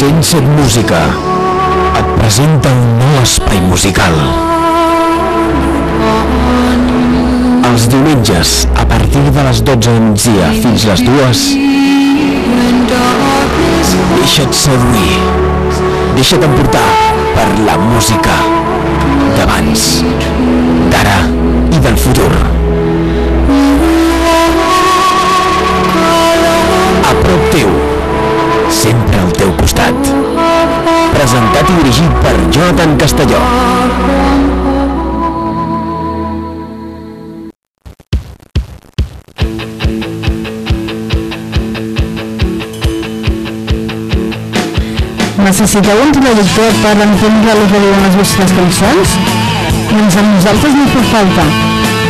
107 Música et presenta un nou espai musical. Els diumenges, a partir de les 12 del migdia fins les 2, deixa't seduir, deixa't emportar per la música d'abans, d'ara i del futur. Presentat i dirigit per Jonathan Castelló. Necessiteu un traductor per entendre el que diuen les vostres cançons? Doncs amb nosaltres no fa falta,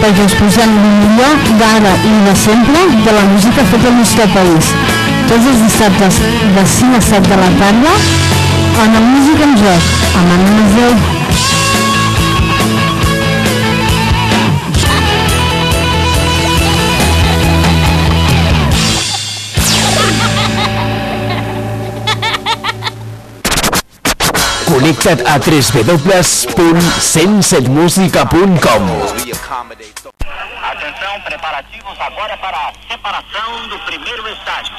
perquè us posem el millor d'ara i de sempre de la música feta al nostre país. Tots els dissabtes de 5 a 7 de la tarda, en la música en joc, amb Anna Maseu. Connecta't a www.107musica.com Atenção, preparativos agora para a separação do primeiro estágio.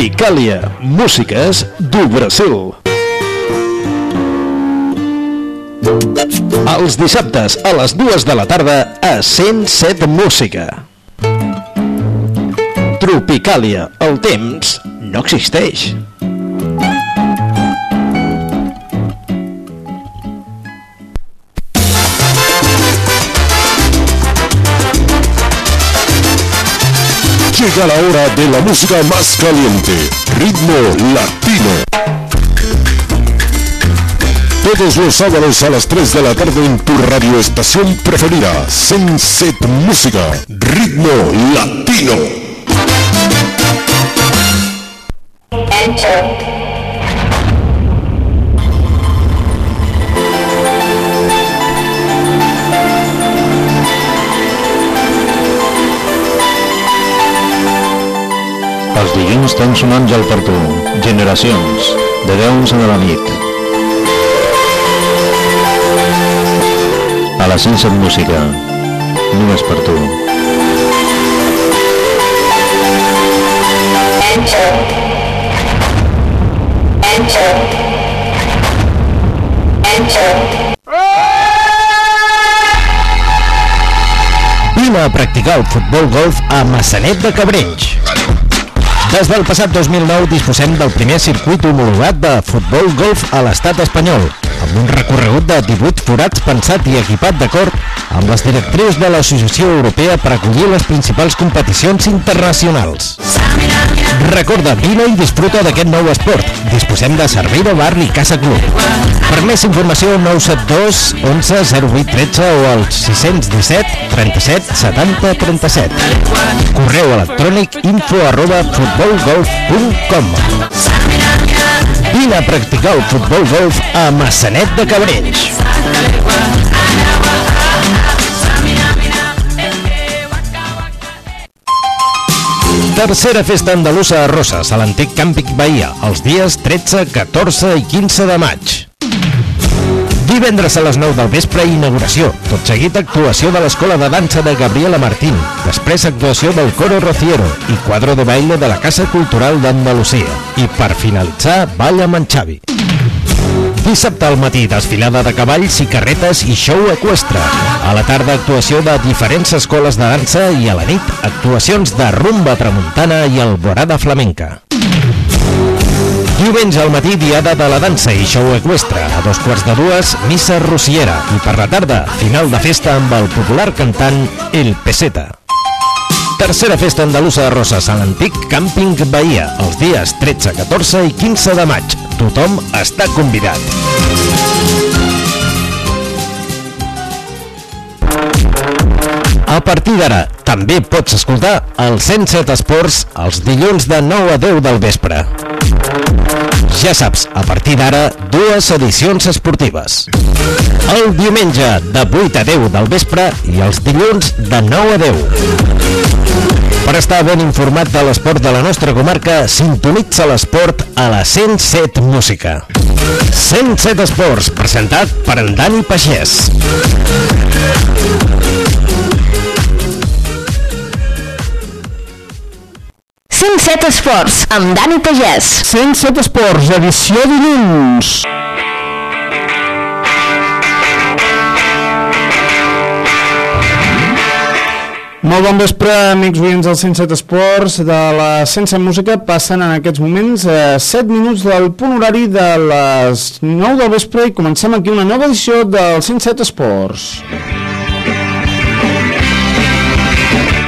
Tropicàlia, músiques do Brasil. Els dissabtes a les dues de la tarda a 107 Música. Tropicàlia, el temps no existeix. Llega la hora de la música más caliente, ritmo latino. Todos los sábados a las 3 de la tarde en tu radioestación preferida, Senset Música, ritmo latino. Els dilluns tens un àngel per tu. Generacions. De 10 a 11 de la nit. A la Sense Música. Només per tu. Vine a practicar el futbol golf a Massanet de Cabrenys. Des del passat 2009 disposem del primer circuit homologat de futbol golf a l'estat espanyol, amb un recorregut de 18 forats pensat i equipat d'acord amb les directrius de l'Associació Europea per acollir les principals competicions internacionals. Recorda, vine i disfruta d'aquest nou esport. Disposem de servei de bar i casa club. Per més informació, 972 11 08 13 o al 617 37 70 37. Correu electrònic info arroba futbolgolf.com Vine a practicar el futbol golf a Massanet de Cabrenys. Tercera festa andalusa a Roses, a l'antic Càmpic Bahia, els dies 13, 14 i 15 de maig. Divendres a les 9 del vespre, inauguració. Tot seguit, actuació de l'Escola de Dansa de Gabriela Martín. Després, actuació del Coro Rociero i quadro de baile de la Casa Cultural d'Andalusia. I per finalitzar, ball amb en Xavi. Dissabte al matí, desfilada de cavalls i carretes i show equestre. A la tarda, actuació de diferents escoles de dansa i a la nit, actuacions de rumba tramuntana i alborada flamenca. Diumenge al matí, diada de la dansa i show equestre. A dos quarts de dues, missa rociera. I per la tarda, final de festa amb el popular cantant El Peseta. Tercera festa andalusa de Roses a l'antic Càmping Bahia, els dies 13, 14 i 15 de maig. Tothom està convidat. A partir d'ara, també pots escoltar el 107 Esports els dilluns de 9 a 10 del vespre. Ja saps, a partir d'ara, dues edicions esportives. El diumenge de 8 a 10 del vespre i els dilluns de 9 a 10. Per estar ben informat de l'esport de la nostra comarca, sintonitza l'esport a la 107 Música. 107 Esports, presentat per en Dani Pagès. 107 Esports, amb Dani Pagès. 107 Esports, edició dilluns. Molt bon vespre, amics oients del 107 Esports, de la 107 Música. Passen en aquests moments eh, 7 minuts del punt horari de les 9 del vespre i comencem aquí una nova edició del 107 Esports.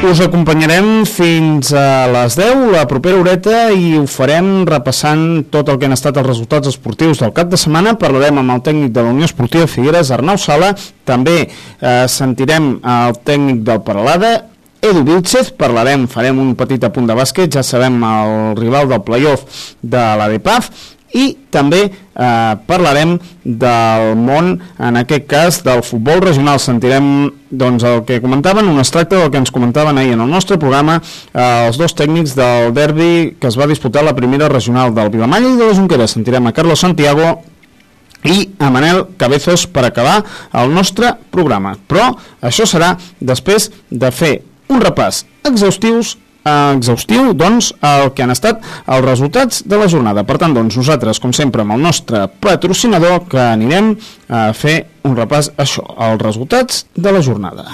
Us acompanyarem fins a les 10, la propera horeta, i ho farem repassant tot el que han estat els resultats esportius del cap de setmana. Parlarem amb el tècnic de la Unió Esportiva Figueres, Arnau Sala. També eh, sentirem el tècnic del Paralada, Edu Vilchez, parlarem, farem un petit apunt de bàsquet, ja sabem el rival del playoff de la DEPAF, i també eh, parlarem del món, en aquest cas del futbol regional. Sentirem doncs, el que comentaven, un extracte del que ens comentaven ahir en el nostre programa eh, els dos tècnics del derbi que es va disputar la primera regional del Vilamalla i de la Junquera. Sentirem a Carlos Santiago i a Manel Cabezos per acabar el nostre programa. Però això serà després de fer un repàs exhaustius exhaustiu doncs, el que han estat els resultats de la jornada. Per tant, doncs, nosaltres, com sempre, amb el nostre patrocinador, que anirem a fer un repàs a això, els resultats de la jornada.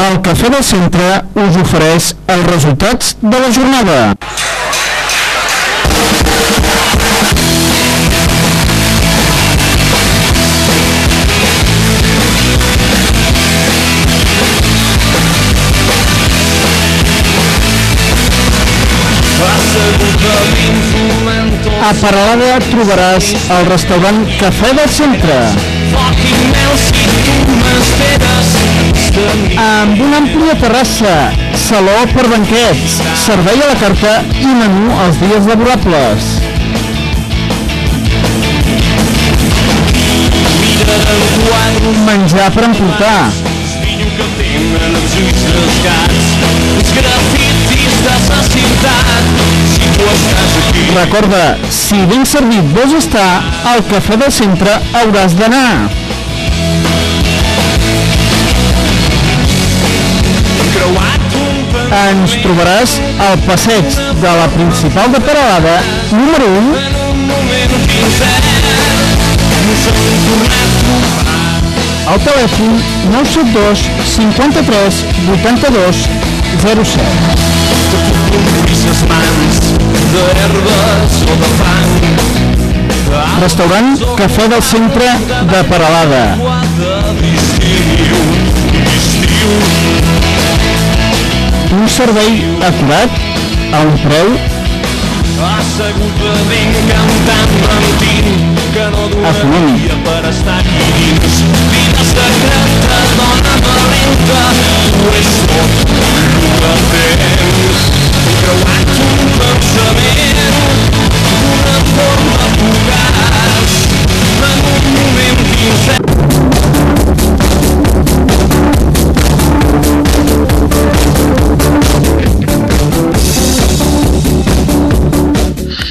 El Cafè del Centre us ofereix els resultats de la jornada. A Paralada trobaràs el restaurant Cafè del Centre. Amb una àmplia terrassa, saló per banquets, servei a la carta i menú els dies laborables. Menjar per emportar. Recorda, si ben servit vols estar, al Cafè del Centre hauràs d'anar. Ens trobaràs al passeig de la principal de Peralada, número 1, al telèfon 972 53 82 07. Restaurant Cafè del Centre de Peralada. Un servei acurat a un preu econòmic. per estar aquí dins vida secreta dona valenta ho és tot el que tens creuat un pensament una forma fugaç en un moment pincel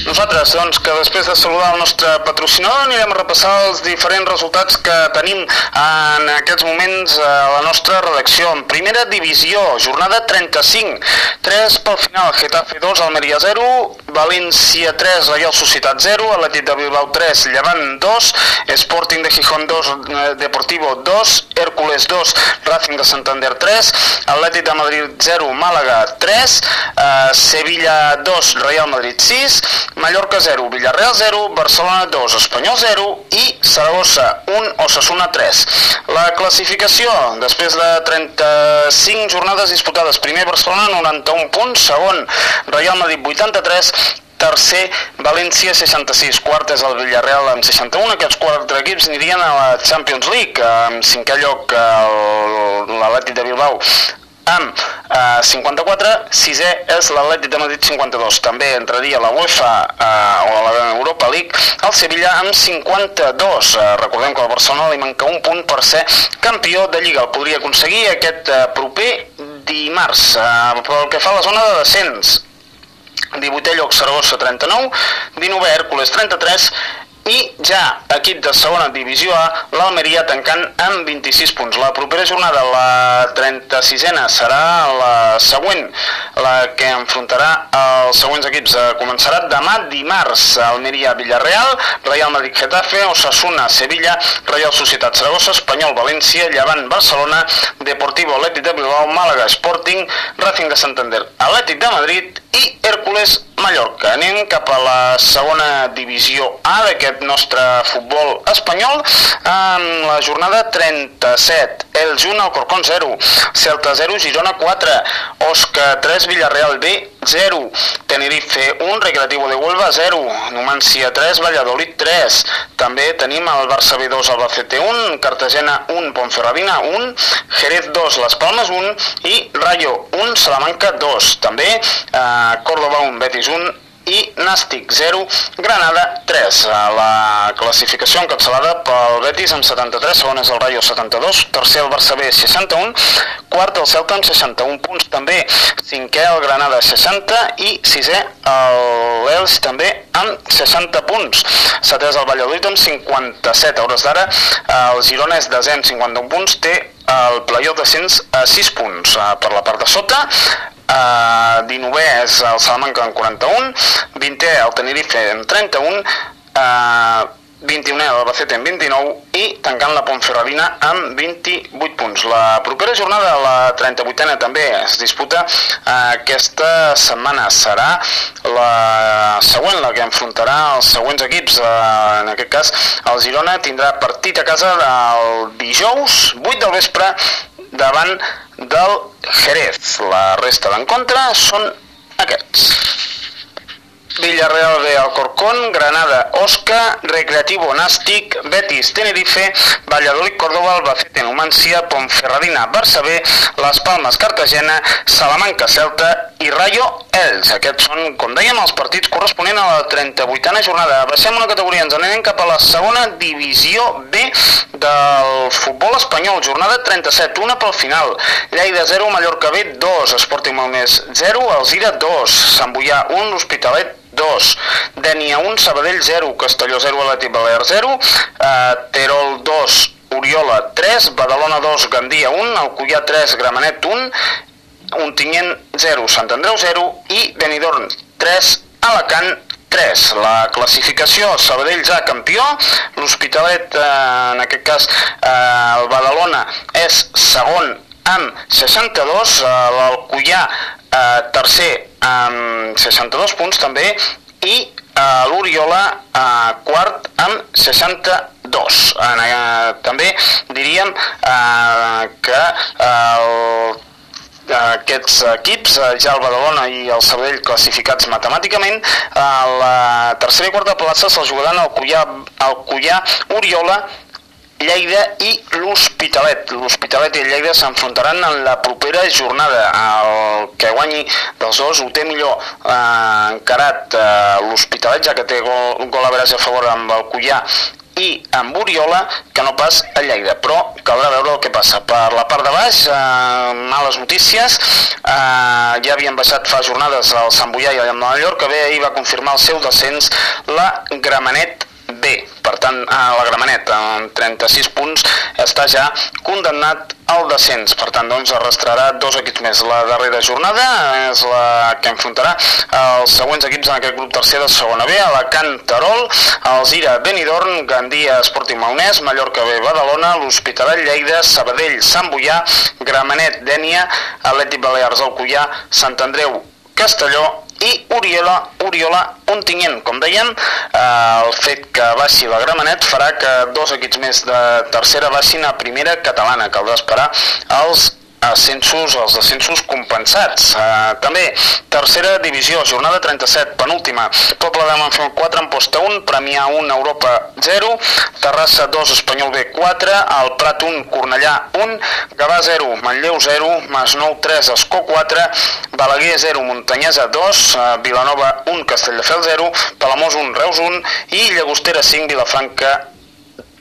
Nosaltres, doncs, de saludar el nostre patrocinador. Anirem a repassar els diferents resultats que tenim en aquests moments a la nostra redacció. En primera divisió, jornada 35, 3 pel final, Getafe 2, Almeria 0, València 3, Real Societat 0, Atlètic de Bilbao 3, Llevant 2, Sporting de Gijón 2, eh, Deportivo 2, Hércules 2, Racing de Santander 3, Atlètic de Madrid 0, Màlaga 3, eh, Sevilla 2, Real Madrid 6, Mallorca 0, Villarreal 0, Barcelona 2, Espanyol 0 i Saragossa 1, Osasuna 3. La classificació, després de 35 jornades disputades, primer Barcelona 91 punts, segon Real Madrid 83, tercer València 66, quart és el Villarreal amb 61, aquests quatre equips anirien a la Champions League, en cinquè lloc l'Atlètic de Bilbao amb eh, 54, sisè és l'Atlètic de Madrid 52. També entraria la UEFA eh, o la Europa League, el Sevilla amb 52. Eh, recordem que al Barcelona li manca un punt per ser campió de Lliga. El podria aconseguir aquest eh, proper dimarts. Eh, pel que fa a la zona de descens, 18è lloc Saragossa 39, 19è Hèrcules 33 i ja equip de segona divisió A, l'Almeria tancant amb 26 punts. La propera jornada, la 36a, serà la següent, la que enfrontarà els següents equips. Eh, Començarà demà dimarts, Almeria Villarreal, Real Madrid Getafe, Osasuna Sevilla, Real Societat Saragossa, Espanyol València, Llevant Barcelona, Deportivo Atlètic de Bilbao, Màlaga Sporting, Racing de Santander, Atlètic de Madrid i Hércules Mallorca. Anem cap a la segona divisió A d'aquest nostre futbol espanyol amb la jornada 37. El Junt, Alcorcón 0, Celta 0, Girona 4, Osca 3, Villarreal B 0, Tenerife 1, Recreativo de Huelva 0, Numancia 3, Valladolid 3. També tenim el Barça B2, Albacete 1, Cartagena 1, Ponferradina 1, Jerez 2, Las Palmas 1 i Rayo 1, Salamanca 2. També eh, Córdoba 1, Betis 1 i Nàstic 0, Granada 3. A La classificació encapçalada pel Betis amb 73, segon és el Rayo 72, tercer el Barça B 61, quart el Celta amb 61 punts també, cinquè el Granada 60 i sisè l'Els també amb 60 punts. Setè és el Valladolid amb 57. A hores d'ara el Girona és desè amb 51 punts, té el playoff descens a 6 punts. Eh, Per la part de sota, Uh, 19è és el Salamanca amb 41, 20è el Tenerife amb 31, uh, 21è l'Albacete amb 29 i tancant la Ponferradina amb 28 punts. La propera jornada, la 38a també es disputa uh, aquesta setmana. Serà la següent, la que enfrontarà els següents equips. Uh, en aquest cas, el Girona tindrà partit a casa el dijous, 8 del vespre, davant del Jerez. La resta d'encontre són aquests. Villarreal B, Alcorcón, Granada, Osca, Recreativo, Nàstic, Betis, Tenerife, Valladolid, Córdoba, Albacete, Numancia, Ponferradina, Barça B, Las Palmes, Cartagena, Salamanca, Celta i Rayo, Els. Aquests són, com dèiem, els partits corresponents a la 38a jornada. Baixem una categoria, ens anem cap a la segona divisió B del futbol espanyol. Jornada 37, una pel final. Lleida 0, Mallorca B 2, Esporting Malmès 0, Alzira 2, Sant Boià 1, L'Hospitalet 2, Dènia 1, Sabadell 0, Castelló 0, Atlètic Balear 0, eh, Terol 2, Oriola 3, Badalona 2, Gandia 1, Alcoyà 3, Gramenet 1, Ontinyent 0, Sant Andreu 0 i Benidorm 3, Alacant 3. La classificació, Sabadell ja campió, l'Hospitalet, eh, en aquest cas eh, el Badalona, és segon amb 62, eh, l'Alcoyà eh, tercer amb 62 punts també, i eh, l'Oriola eh, quart amb 62. En, eh, també diríem eh, que el aquests equips, ja el Badalona i el Sabadell classificats matemàticament, a la tercera i quarta plaça se'ls jugaran el Cullà, el Cullà Oriola, Lleida i l'Hospitalet. L'Hospitalet i el Lleida s'enfrontaran en la propera jornada. El que guanyi dels dos ho té millor eh, encarat eh, l'Hospitalet, ja que té gol, gol a veres a favor amb el Cullà i amb Oriola que no pas a Lleida, però caldrà veure el que passa. Per la part de baix, eh, males notícies, eh, ja havien baixat fa jornades al Sant Boià i al Mallorca, que bé ahir va confirmar el seu descens la Gramenet B. Per tant, eh, la Gramenet, amb 36 punts, està ja condemnat al descens. Per tant, doncs, arrastrarà dos equips més. La darrera jornada és la que enfrontarà els següents equips en aquest grup tercer de segona B, Alacant Terol, Alzira Benidorm, Gandia Esportiu Maunès, Mallorca B Badalona, l'Hospitalet Lleida, Sabadell Sant Boià, Gramenet Dènia, Atlètic Balears Alcoià, Sant Andreu Castelló i Oriola, Oriola Ontinyent. Com dèiem, eh, el fet que baixi la Gramenet farà que dos equips més de tercera baixin a primera catalana. Caldrà esperar els ascensos, els descensos compensats. Uh, també, tercera divisió, jornada 37, penúltima. Poble de Manfred 4, Amposta 1, Premià 1, Europa 0, Terrassa 2, Espanyol B 4, El Prat 1, Cornellà 1, Gavà 0, Manlleu 0, Masnou 3, Escó 4, Balaguer 0, Muntanyesa 2, uh, Vilanova 1, Castelldefels 0, Palamós 1, Reus 1 i Llagostera 5, Vilafranca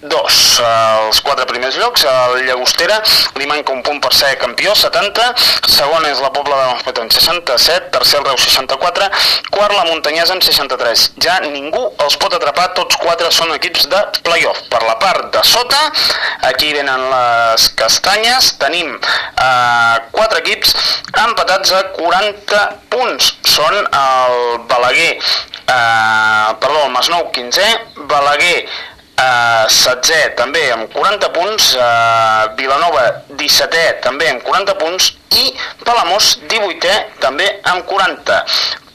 dos. Els quatre primers llocs, el Llagostera li manca un punt per ser campió, 70, segon és la Pobla de Masmet en 67, tercer el Reus 64, quart la Muntanyesa en 63. Ja ningú els pot atrapar, tots quatre són equips de playoff. Per la part de sota, aquí venen les castanyes, tenim eh, quatre equips empatats a 40 punts. Són el Balaguer, eh, perdó, el Masnou 15è, Balaguer Uh, 16è també amb 40 punts, uh, Vilanova 17è també amb 40 punts i Palamós 18è també amb 40.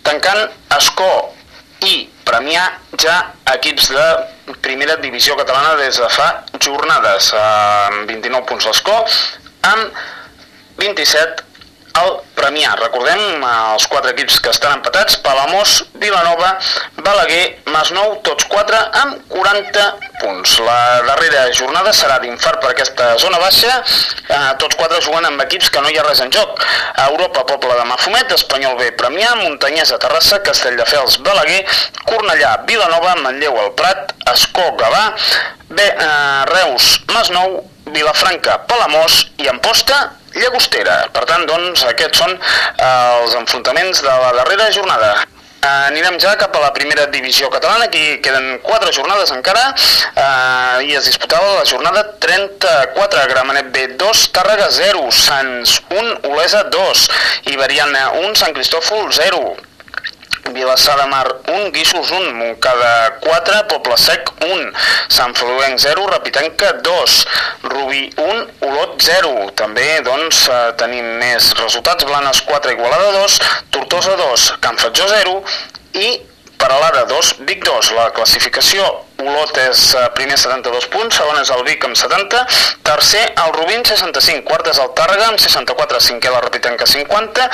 Tancant Escó i Premià ja equips de primera divisió catalana des de fa jornades, uh, amb 29 punts l'Escó, amb 27 el Premià. Recordem eh, els quatre equips que estan empatats, Palamós, Vilanova, Balaguer, Masnou, tots quatre amb 40 punts. La darrera jornada serà d'infart per aquesta zona baixa, eh, tots quatre juguen amb equips que no hi ha res en joc. Europa, Poble de Mafumet, Espanyol B, Premià, Muntanyesa, Terrassa, Castelldefels, Balaguer, Cornellà, Vilanova, Manlleu, el Prat, Escó, Gavà, B, eh, Reus, Masnou, Vilafranca, Palamós i Amposta, Llagostera. Per tant, doncs, aquests són eh, els enfrontaments de la darrera jornada. Eh, anirem ja cap a la primera divisió catalana, aquí queden quatre jornades encara, eh, i es disputava la jornada 34, Gramenet B2, Tàrrega 0, Sants 1, Olesa 2, Iberiana 1, Sant Cristòfol 0, Vilassar de Mar 1, Guixos 1, Montcada 4, Poble Sec 1, Sant Feliuenc 0, Rapitenca 2, Rubí 1, Olot 0. També doncs, eh, tenim més resultats, Blanes 4, Igualada 2, Tortosa 2, Can Fatjó 0 i Peralada 2, Vic 2. La classificació Olot és eh, primer 72 punts, segon és el Vic amb 70, tercer el Rubí amb 65, quart és el Tàrrega amb 64, cinquè la Rapitenca 50,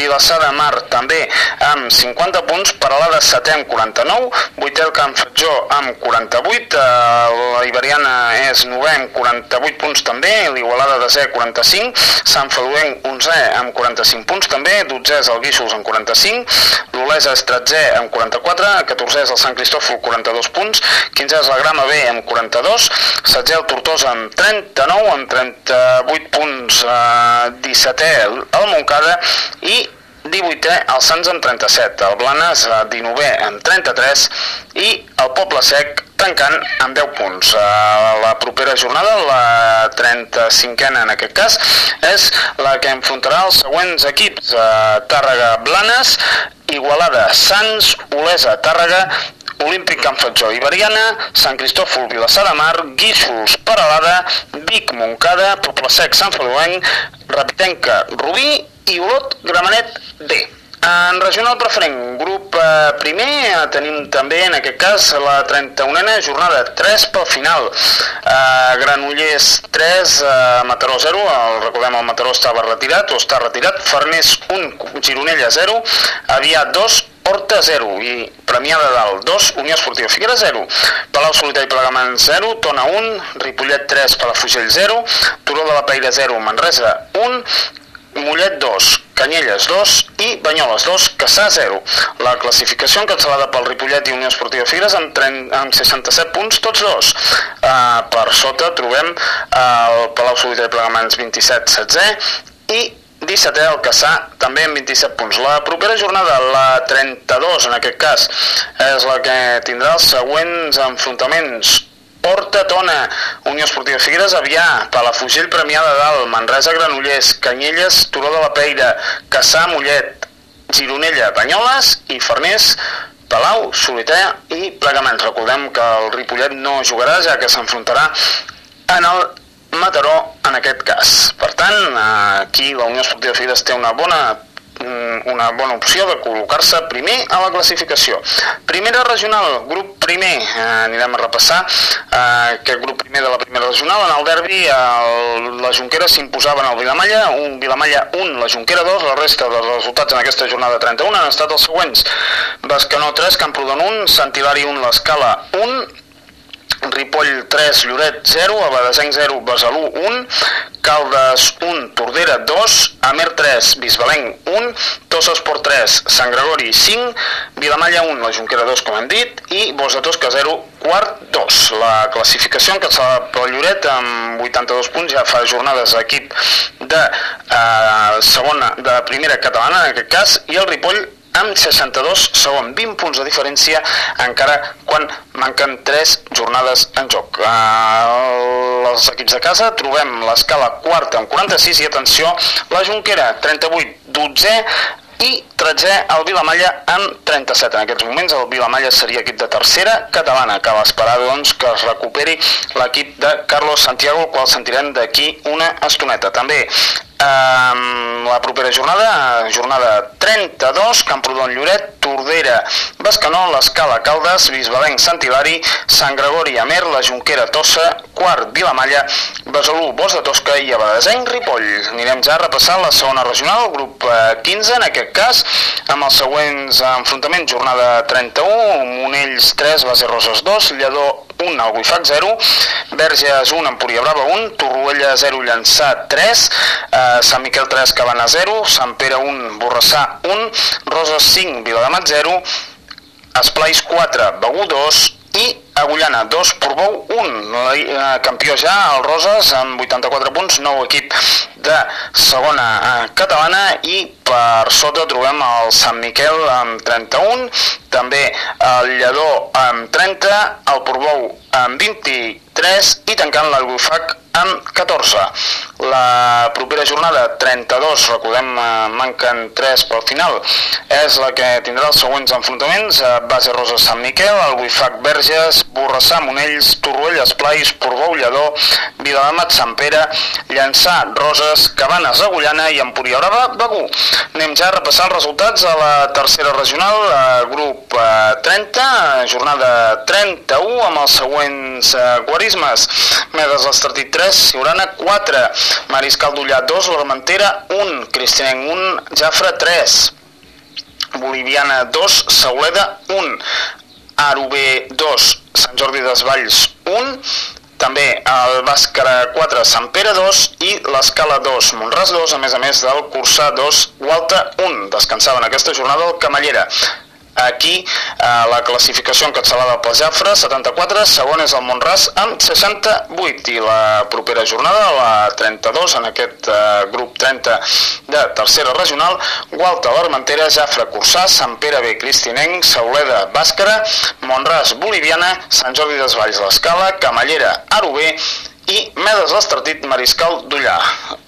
Vilassar de Mar també amb 50 punts, Peralada setè amb 49, vuitè el Can Fatjó amb 48, eh, la Iberiana és novè amb 48 punts també, l'Igualada desè 45, Sant Feluenc 11è amb 45 punts també, 12è és el Guíxols amb 45, l'Olesa és 13è amb 44, 14è és el Sant Cristòfol 42 punts, 15è és la Grama B amb 42, 16è el Tortosa amb 39, amb 38 punts, eh, 17è el Montcada i 18è el Sants amb 37, el Blanes eh, 19è amb 33 i el Poble Sec tancant amb 10 punts. Eh, la propera jornada, la 35a en aquest cas, és la que enfrontarà els següents equips. Eh, Tàrrega Blanes, Igualada Sants, Olesa Tàrrega, Olímpic Can Fatjó Iberiana, Sant Cristòfol Vilassar de Mar, Guíxols Peralada, Vic Montcada, Poble Sec Sant Feluenc, Rapitenca Rubí i Olot Gramenet D. En regional preferent, grup eh, primer, eh, tenim també en aquest cas la 31a jornada, 3 pel final. Eh, Granollers 3, eh, Mataró 0, el, recordem el Mataró estava retirat o està retirat, Farners 1, Gironella 0, Aviat 2, Horta 0 i Premià de Dalt 2, Unió Esportiva Figuera 0, Palau Solità i Plegamant 0, Tona 1, Ripollet 3, Palafugell 0, Turó de la Peira 0, Manresa 1, Mollet 2, Canyelles 2 i Banyoles 2, Caçà 0. La classificació encapçalada pel Ripollet i Unió Esportiva Figueres amb, 30, amb 67 punts tots dos. Uh, per sota trobem el Palau Solitari Plegamans 27-16 i 17è el Caçà, també amb 27 punts. La propera jornada, la 32 en aquest cas, és la que tindrà els següents enfrontaments. Horta Tona, Unió Esportiva Figueres, Avià, Palafugell Premià de Dalt, Manresa Granollers, Canyelles, Turó de la Peira, Caçà Mollet, Gironella, Banyoles i Farners, Palau, Solità i Plegamans. Recordem que el Ripollet no jugarà, ja que s'enfrontarà en el Mataró en aquest cas. Per tant, aquí la Unió Esportiva Figueres té una bona mm, una bona opció de col·locar-se primer a la classificació. Primera regional, grup primer, eh, anirem a repassar eh, aquest grup primer de la primera regional. En el derbi, la Junquera s'imposaven al Vilamalla, un Vilamalla 1, la Junquera 2, la resta dels resultats en aquesta jornada 31 han estat els següents. Bascanó 3, Camprodon 1, Sant Hilari 1, l'Escala 1, Ripoll 3, Lloret 0, Abadesenc 0, Besalú 1, Caldes 1, Tordera 2, Amer 3, Bisbalenc 1, Tossa Esport 3, Sant Gregori 5, Vilamalla 1, la Junquera 2, com hem dit, i de Tosca 0, quart 2. La classificació encapçalada pel Lloret amb 82 punts, ja fa jornades equip de eh, segona, de primera catalana en aquest cas, i el Ripoll amb 62 segon, 20 punts de diferència encara quan manquen 3 jornades en joc. Uh, els equips de casa trobem l'escala quarta amb 46 i atenció, la Junquera 38, 12 i 13è el Vilamalla amb 37. En aquests moments el Vilamalla seria equip de tercera catalana. Cal esperar doncs, que es recuperi l'equip de Carlos Santiago, el qual sentirem d'aquí una estoneta. També Um, la propera jornada, jornada 32, Camprodon Lloret, Tordera, Bascanó, l'Escala Caldes, Bisbalenc, Sant Hilari, Sant Gregori, Amer, la Junquera, Tossa, Quart, Vilamalla, Besalú, Bos de Tosca i Abadesenc, Ripoll. Anirem ja a repassar la segona regional, grup 15, en aquest cas, amb els següents enfrontaments, jornada 31, Monells 3, Base Roses 2, Lledó 1, Albuifac 0, Verges 1, Empúria Brava 1, Torroella 0, Llançà 3, eh, Sant Miquel 3, Cabana 0, Sant Pere 1, Borrassà 1, Roses 5, Viladamat 0, Esplais 4, Begú 2 i Agullana. 2, Portbou 1, eh, campió ja el Roses amb 84 punts, nou equip de segona eh, catalana. I per sota trobem el Sant Miquel amb 31, també el Lledó amb 30, el Portbou amb 23 i tancant l'Albufac amb 14. La propera jornada, 32, recordem, eh, manquen 3 pel final, és la que tindrà els següents enfrontaments, Base Rosa Sant Miquel, el Buifac Verges, Borrassà, Monells, Torroell, Esplais, Portbou, Lledó, Viladamat, Sant Pere, Llançà, Roses, Cabanes, Agullana i Empúria Brava, Begú. Anem ja a repassar els resultats a la tercera regional, grup eh, 30, jornada 31, amb els següents eh, guarismes. Medes l'Estartit 3, Siurana 4, Mariscal d'Ullà 2, l'Armentera 1, Cristinenc 1, Jafra 3, Boliviana 2, Sauleda 1, Arubé 2, Sant Jordi Desvalls 1, també el Bàscara 4, Sant Pere 2 i l'Escala 2, Montràs 2, a més a més del Cursà 2, Gualta 1. Descansava en aquesta jornada el Camallera. Aquí eh, la classificació encapçalada pel Jafre, 74, segon és el Montràs amb 68 i la propera jornada, la 32, en aquest eh, grup 30 de tercera regional, Gualta, l'Armentera, Jafre, Cursà, Sant Pere B, Cristinenc, Sauleda, Bàscara, Montràs, Boliviana, Sant Jordi desvalls, l'Escala, Camallera, Arubé, i Medes l'Estartit Mariscal d'Ullà.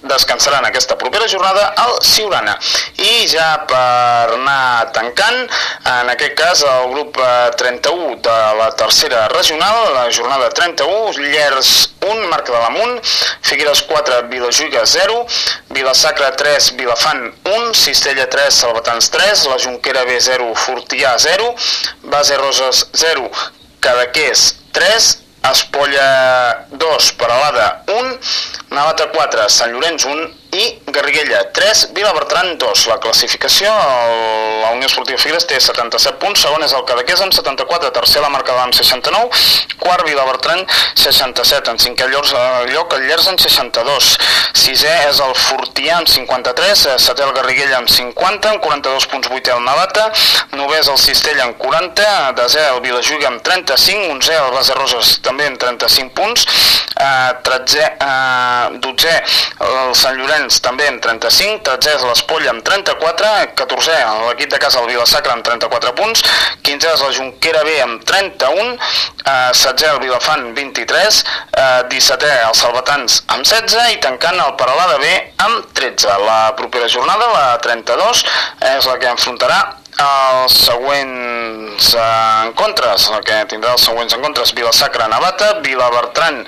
Descansarà en aquesta propera jornada al Siurana. I ja per anar tancant, en aquest cas el grup 31 de la tercera regional, la jornada 31, Llers 1, Marc de l'Amunt, Figueres 4, Vilajuiga 0, Vilasacra 3, Vilafant 1, Cistella 3, Salvatans 3, la Junquera B 0, Fortià 0, Base Roses 0, Cadaqués 3, Espolla 2, Peralada 1, Navata 4, Sant Llorenç 1 i Garriguella 3, Vilabertran 2. La classificació, el- la Unió Esportiva Figueres té 77 punts, segon és el Cadaqués amb 74, tercer la Marcada amb 69, quart Vilabertran 67, en cinquè lloc, eh, lloc el Llers amb 62, sisè és el Fortià amb 53, eh, setè el Garriguella amb 50, amb 42 punts, vuitè el Navata, novè és el Cistell amb 40, desè el Vilajuga amb 35, onzè el Base Roses també amb 35 punts, eh, tretzè, eh, dotzè el Sant Llorenç també amb 35, tretzè és l'Espolla amb 34, 14è l'equip de casa el Vilasacra amb 34 punts, 15è és la Junquera B amb 31, eh, 16è el Vilafant 23, eh, 17è els Salvatans amb 16 i tancant el Paralada B amb 13. La propera jornada, la 32, és la que enfrontarà els següents eh, encontres, el que tindrà els següents encontres, Vilasacra, Navata, Vilabertran,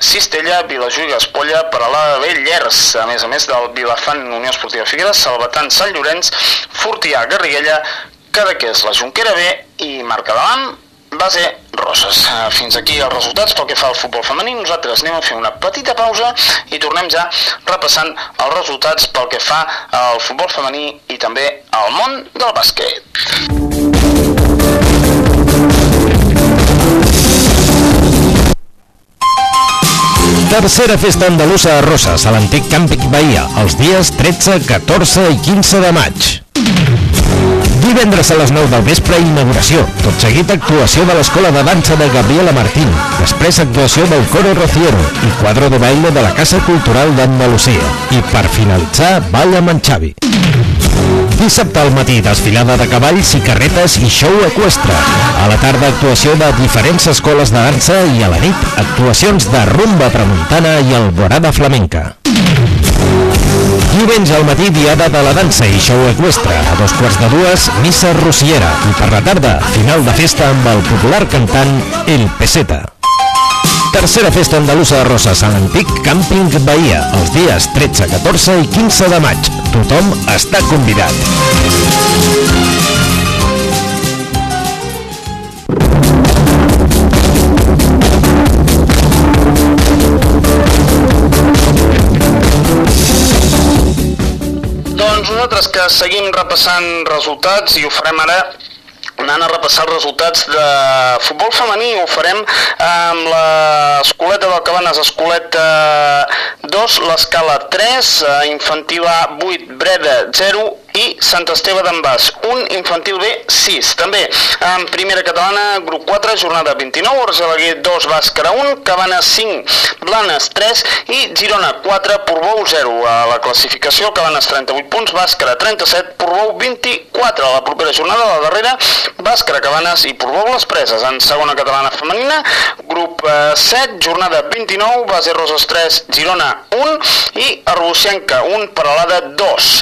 Cistella, Vilajuga, Espolla, Paralada de Llers, a més a més del Vilafant Unió Esportiva Figueres, Salvatant, Sant Llorenç, Fortià, Garriguella, Cadaqués, la Junquera B i Marcadalam, base Roses. Eh, Fins aquí els resultats pel que fa al futbol femení. Nosaltres anem a fer una petita pausa i tornem ja repassant els resultats pel que fa al futbol femení i també al món del bàsquet. Tercera festa andalusa a Roses, a l'antic Càmpic Bahia, els dies 13, 14 i 15 de maig. Divendres a les 9 del vespre, inauguració. Tot seguit, actuació de l'Escola de Dansa de Gabriela Martín. Després, actuació del Coro Rociero i quadro de baile de la Casa Cultural d'Andalusia. I per finalitzar, ball amb en Xavi. Dissabte al matí, desfilada de cavalls i carretes i show equestre. A la tarda, actuació de diferents escoles de dansa i a la nit, actuacions de rumba tramuntana i alborada flamenca. Diumenge al matí, diada de la dansa i show equestre. A dos quarts de dues, missa rociera. I per la tarda, final de festa amb el popular cantant El Peseta. Tercera festa andalusa de Roses a l'antic Càmping Bahia, els dies 13, 14 i 15 de maig. Tothom està convidat. Doncs nosaltres que seguim repassant resultats i ho farem ara anant a repassar els resultats de futbol femení, ho farem amb l'Escoleta del Cabanes, Escoleta 2, l'Escala 3, eh, Infantil A 8, Breda 0 i Sant Esteve d'en Bas, un Infantil B 6. També en primera catalana, grup 4, jornada 29, Argelaguer 2, Bàscara 1, Cabanes 5, Blanes 3 i Girona 4, Portbou 0. A la classificació, Cabanes 38 punts, Bàscara 37, Portbou 24. A la propera jornada, la darrera, Bàscara, Cabanes i Portbou les preses. En segona catalana femenina, grup eh, 7, jornada 29, Base Roses 3, Girona 1 i Arbucienca 1, Paralada 2.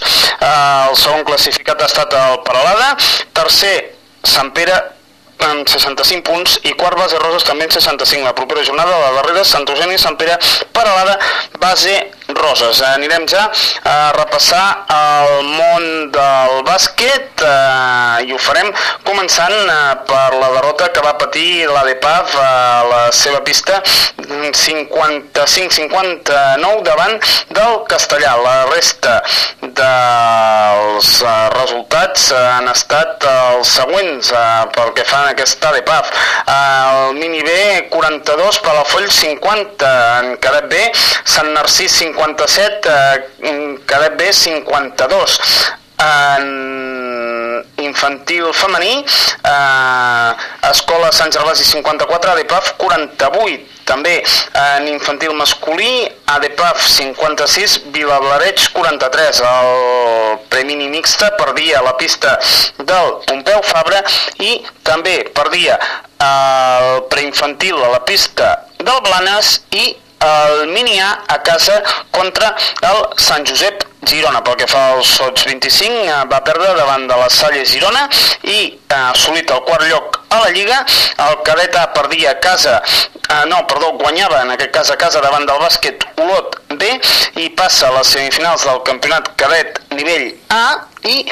Eh, el segon classificat ha estat el Paralada, tercer Sant Pere amb 65 punts i quart base Roses també en 65. La propera jornada, la darrera, Sant Eugeni, Sant Pere, Paralada, base Roses. Anirem ja a repassar el món del bàsquet eh, i ho farem començant eh, per la derrota que va patir la de Paf a la seva pista 55-59 davant del Castellà. La resta dels eh, resultats han estat els següents eh, pel que fa en aquesta de Paf. Eh, el mini B 42, Palafoll 50, en cadet B, Sant Narcís 57, eh, cadet B 52 en infantil femení, eh, Escola Sant Gervasi 54, ADPAF 48. També en infantil masculí, ADPAF 56, Vilablareig 43. El premini mixta perdia la pista del Pompeu Fabra i també perdia el preinfantil a la pista del Blanes i el mini A casa contra el Sant Josep Girona. Pel que fa als sots 25, eh, va perdre davant de la Salle Girona i ha assolit el quart lloc a la Lliga. El cadet A perdia a casa, eh, no, perdó, guanyava en aquest cas a casa davant del bàsquet Olot B i passa a les semifinals del campionat cadet nivell A i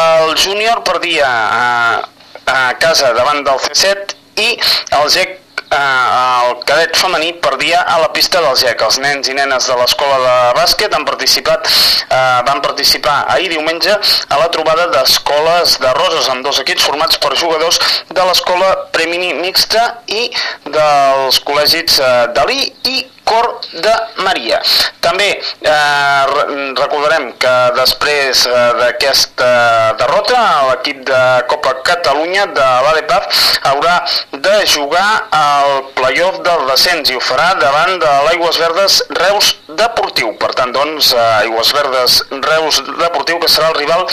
el júnior perdia a, a casa davant del C7 i el GEC eh, el cadet femení perdia a la pista del GEC. Els nens i nenes de l'escola de bàsquet han participat, eh, van participar ahir diumenge a la trobada d'escoles de Roses amb dos equips formats per jugadors de l'escola Premini Mixta i dels col·legis eh, Dalí i Cor de Maria. També eh, re- recordarem que després eh, d'aquesta derrota l'equip de Copa Catalunya de l'ADEPAF haurà de jugar al playoff del descens i ho farà davant de l'Aigües Verdes Reus Deportiu. Per tant, doncs, eh, Aigües Verdes Reus Deportiu que serà el rival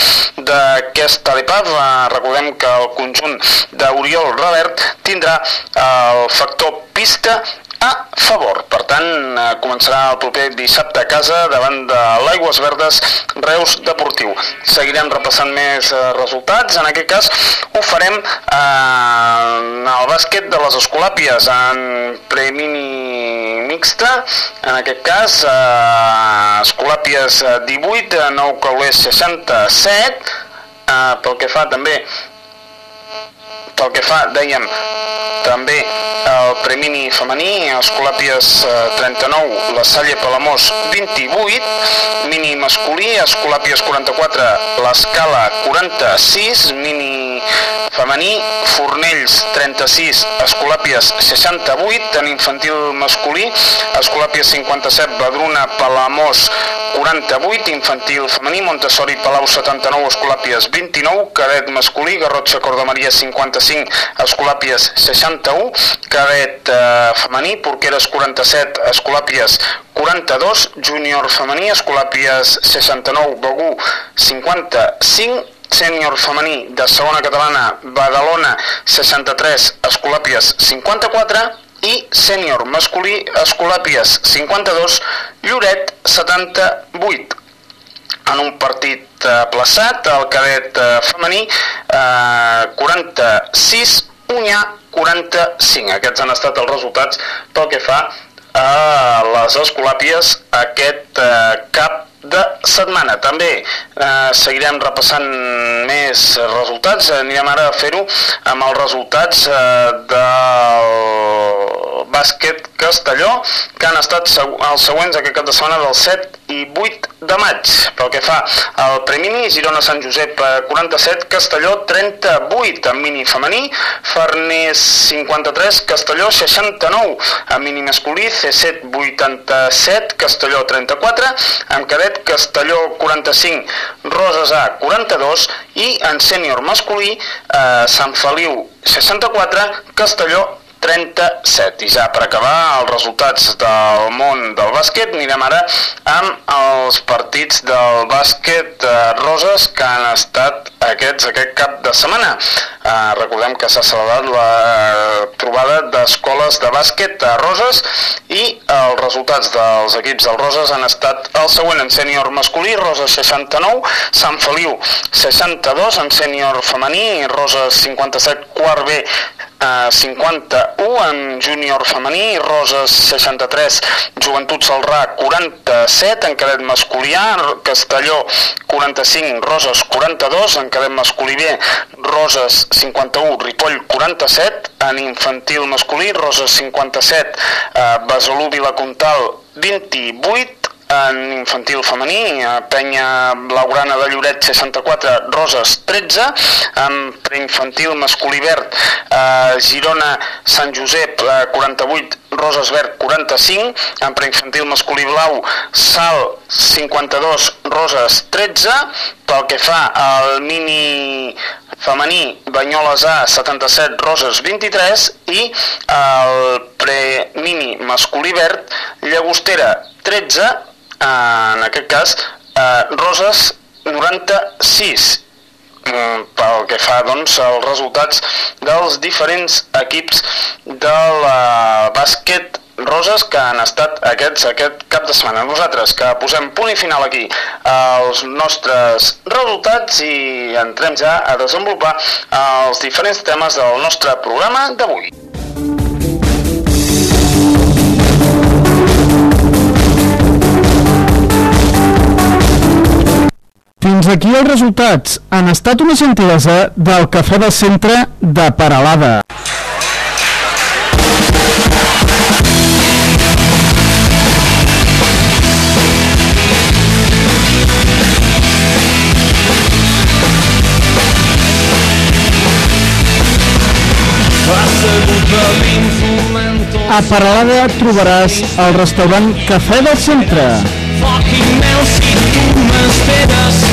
d'aquest ADEPAF. Eh, recordem que el conjunt d'Oriol Revert tindrà el factor pista a favor. Per tant, eh, començarà el proper dissabte a casa davant de l'Aigües Verdes Reus Deportiu. Seguirem repassant més eh, resultats. En aquest cas ho farem eh, en el bàsquet de les Escolàpies en premini mixta. En aquest cas, Escolàpies eh, 18, eh, Nou Caulers 67. Eh, pel que fa també pel que fa, dèiem, també el Premini femení, Escolàpies 39, eh, la Salle Palamós 28, Mini masculí, Escolàpies 44, l'Escala 46, Mini femení, Fornells 36, Escolàpies 68, en infantil masculí, Escolàpies 57, Badruna Palamós 48, infantil femení, Montessori Palau 79, Escolàpies 29, cadet masculí, Garrotxa Cordomaria 50, 65, Escolàpies 61, cadet eh, femení, Porqueres 47, Escolàpies 42, júnior femení, Escolàpies 69, Begú 55, sènior femení de segona catalana, Badalona 63, Escolàpies 54, i sènior masculí Escolàpies 52, Lloret 78 en un partit eh, plaçat, el cadet eh, femení eh, 46, Unyà 45. Aquests han estat els resultats pel que fa a les Escolàpies aquest eh, cap de setmana. També eh, seguirem repassant més resultats. Anirem ara a fer-ho amb els resultats eh, del bàsquet Castelló, que han estat els següents aquest cap de setmana del 7 i 8 de maig. Pel que fa al Premini, Girona Sant Josep eh, 47, Castelló 38 en mini femení, Farners 53, Castelló 69 en mini masculí, C7 87, Castelló 34, en cadet Castelló 45, Roses A 42 i en sènior masculí eh, Sant Feliu 64, Castelló 37. I ja per acabar els resultats del món del bàsquet anirem ara amb els partits del bàsquet eh, roses que han estat aquests aquest cap de setmana. Eh, recordem que s'ha celebrat la trobada d'escoles de bàsquet a Roses i els resultats dels equips del Roses han estat el següent en sènior masculí, Roses 69, Sant Feliu 62, en sènior femení, Roses 57, quart B eh, 51 en júnior femení, Roses 63, Joventut Salrà 47, en cadet masculí A, Castelló 45, Roses 42, en cadet masculí B, Roses 51, Ripoll 47, en infantil masculí, Roses 57, eh, Besalú Vilacontal 28, en infantil femení, Penya Blaugrana de Lloret 64, Roses 13, en preinfantil masculí verd, eh, Girona Sant Josep eh, 48, Roses verd 45, en preinfantil masculí blau, Sal 52, Roses 13, pel que fa al mini femení, Banyoles A 77, Roses 23 i el pre-mini masculí verd, Llagostera 13, en aquest cas, eh, Roses 96 Mm, pel que fa doncs, als resultats dels diferents equips de la bàsquet roses que han estat aquests aquest cap de setmana. Nosaltres que posem punt i final aquí als nostres resultats i entrem ja a desenvolupar els diferents temes del nostre programa d'avui. Fins aquí els resultats. Han estat una gentilesa del Cafè del Centre de Paralada. A Paralada trobaràs el restaurant Cafè del Centre. Fucking mel si tu m'esperes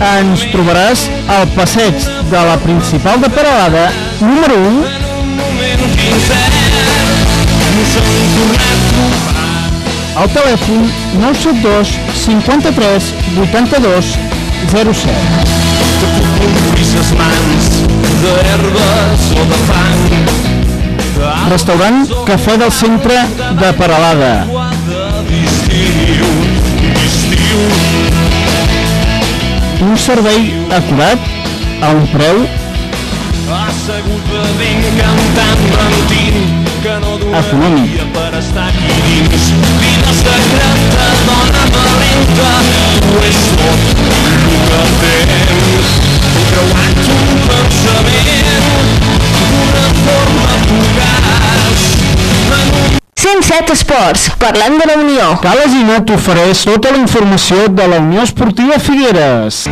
Ens trobaràs al passeig de la principal de Peralada, número 1, al telèfon 972 53 82 07. Ses mans d'herbes o de fang Restaurant Cafè del Centre de Peralada. Un servei acurat a un preu assegut bevent cantant mentint que no donaria per estar aquí dins. Vida secreta dona valenta tu és tot el que tens creuat un pensament d'una forma en 107 Esports, parlant de la Unió. Calasina t'ofereix tota la informació de la Unió Esportiva Figueres.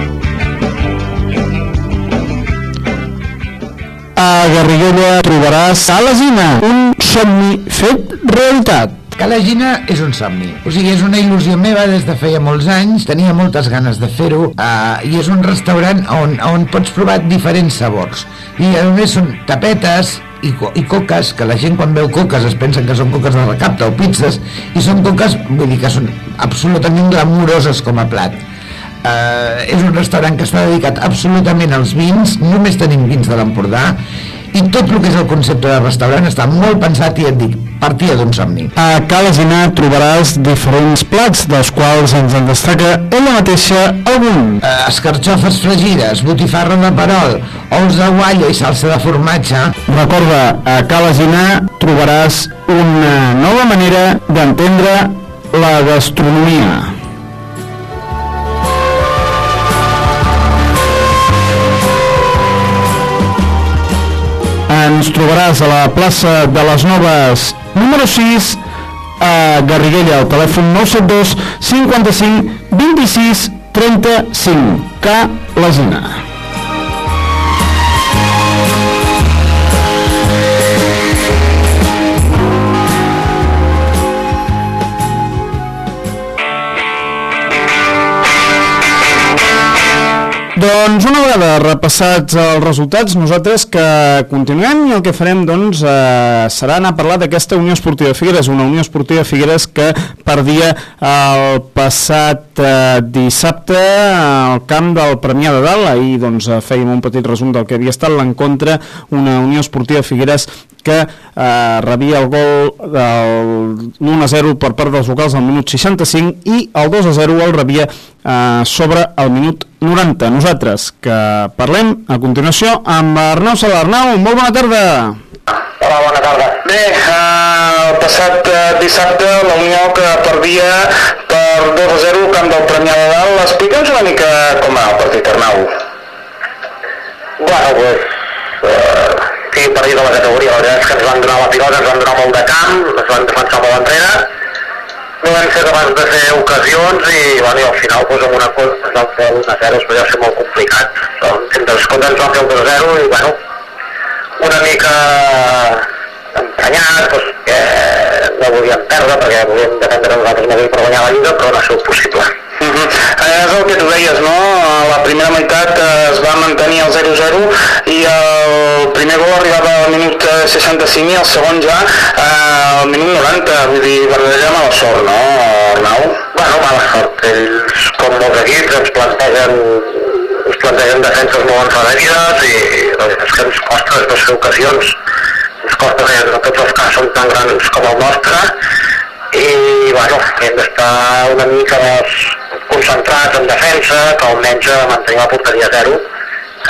A Garriguella trobaràs Calasina, un somni fet realitat. Calagina és un somni, o sigui, és una il·lusió meva des de feia molts anys, tenia moltes ganes de fer-ho, uh, i és un restaurant on, on pots provar diferents sabors. I a més són tapetes i, i coques, que la gent quan veu coques es pensen que són coques de recapta o pizzas, i són coques, vull dir que són absolutament glamuroses com a plat. Uh, és un restaurant que està dedicat absolutament als vins, només tenim vins de l'Empordà, i tot el que és el concepte de restaurant està molt pensat i et dic, partia d'un somni. A Calasina trobaràs diferents plats, dels quals ens en destaca ella mateixa algun. Uh, escarxofes fregides, botifarra de perol, ous de guallo i salsa de formatge. Recorda, a Calasina trobaràs una nova manera d'entendre la gastronomia. Ens trobaràs a la plaça de les Noves número 6 a Garriguella, al telèfon 972 55 26 35 K Lesina. Doncs una vegada repassats els resultats, nosaltres que continuem i el que farem doncs, eh, serà anar a parlar d'aquesta Unió Esportiva Figueres, una Unió Esportiva Figueres que perdia el passat eh, dissabte al camp del Premià de Dalt, ahir doncs, eh, fèiem un petit resum del que havia estat l'encontre, una Unió Esportiva Figueres que eh, rebia el gol del 1-0 per part dels locals al minut 65 i el 2-0 el rebia eh, sobre el minut 90. Nosaltres que parlem a continuació amb Arnau Sala. Arnau, molt bona tarda. Hola, bona tarda. Bé, eh, passat eh, dissabte la Unió que perdia per 2 a 0 al camp del Premià de Dalt. Explica'ns una mica com va el partit, Arnau. Bueno, pues, eh, sí, partit de la categoria. La veritat és que ens van donar la pilota, ens van donar molt de camp, ens van defensar molt enrere, no vam ser capaços de fer ocasions i, bueno, i al final pues, amb una cosa ens vam fer l'1 a 0, es va ser molt complicat. Doncs, entre els comptes ens vam fer el 2 a 0 i, bueno, una mica emprenyat, doncs, que no volíem perdre perquè volíem dependre de nosaltres molt per guanyar la Lliga, però no ha sigut possible. Uh -huh. És el que tu deies, no? A la primera meitat eh, es va mantenir el 0-0 i el primer gol arribava al minut eh, 65 i el segon ja eh, al minut 90. Vull dir, verdadera mala sort, no, Arnau? Bueno, mala sort. Ells, com molts equips, ens plantegen ens plantegen defenses molt enreverides i és que ens costa després fer ocasions. Fer, no tots els casos tan grans com el nostre i, bueno, hem d'estar una mica més concentrats en defensa, que almenys a mantenir la porteria zero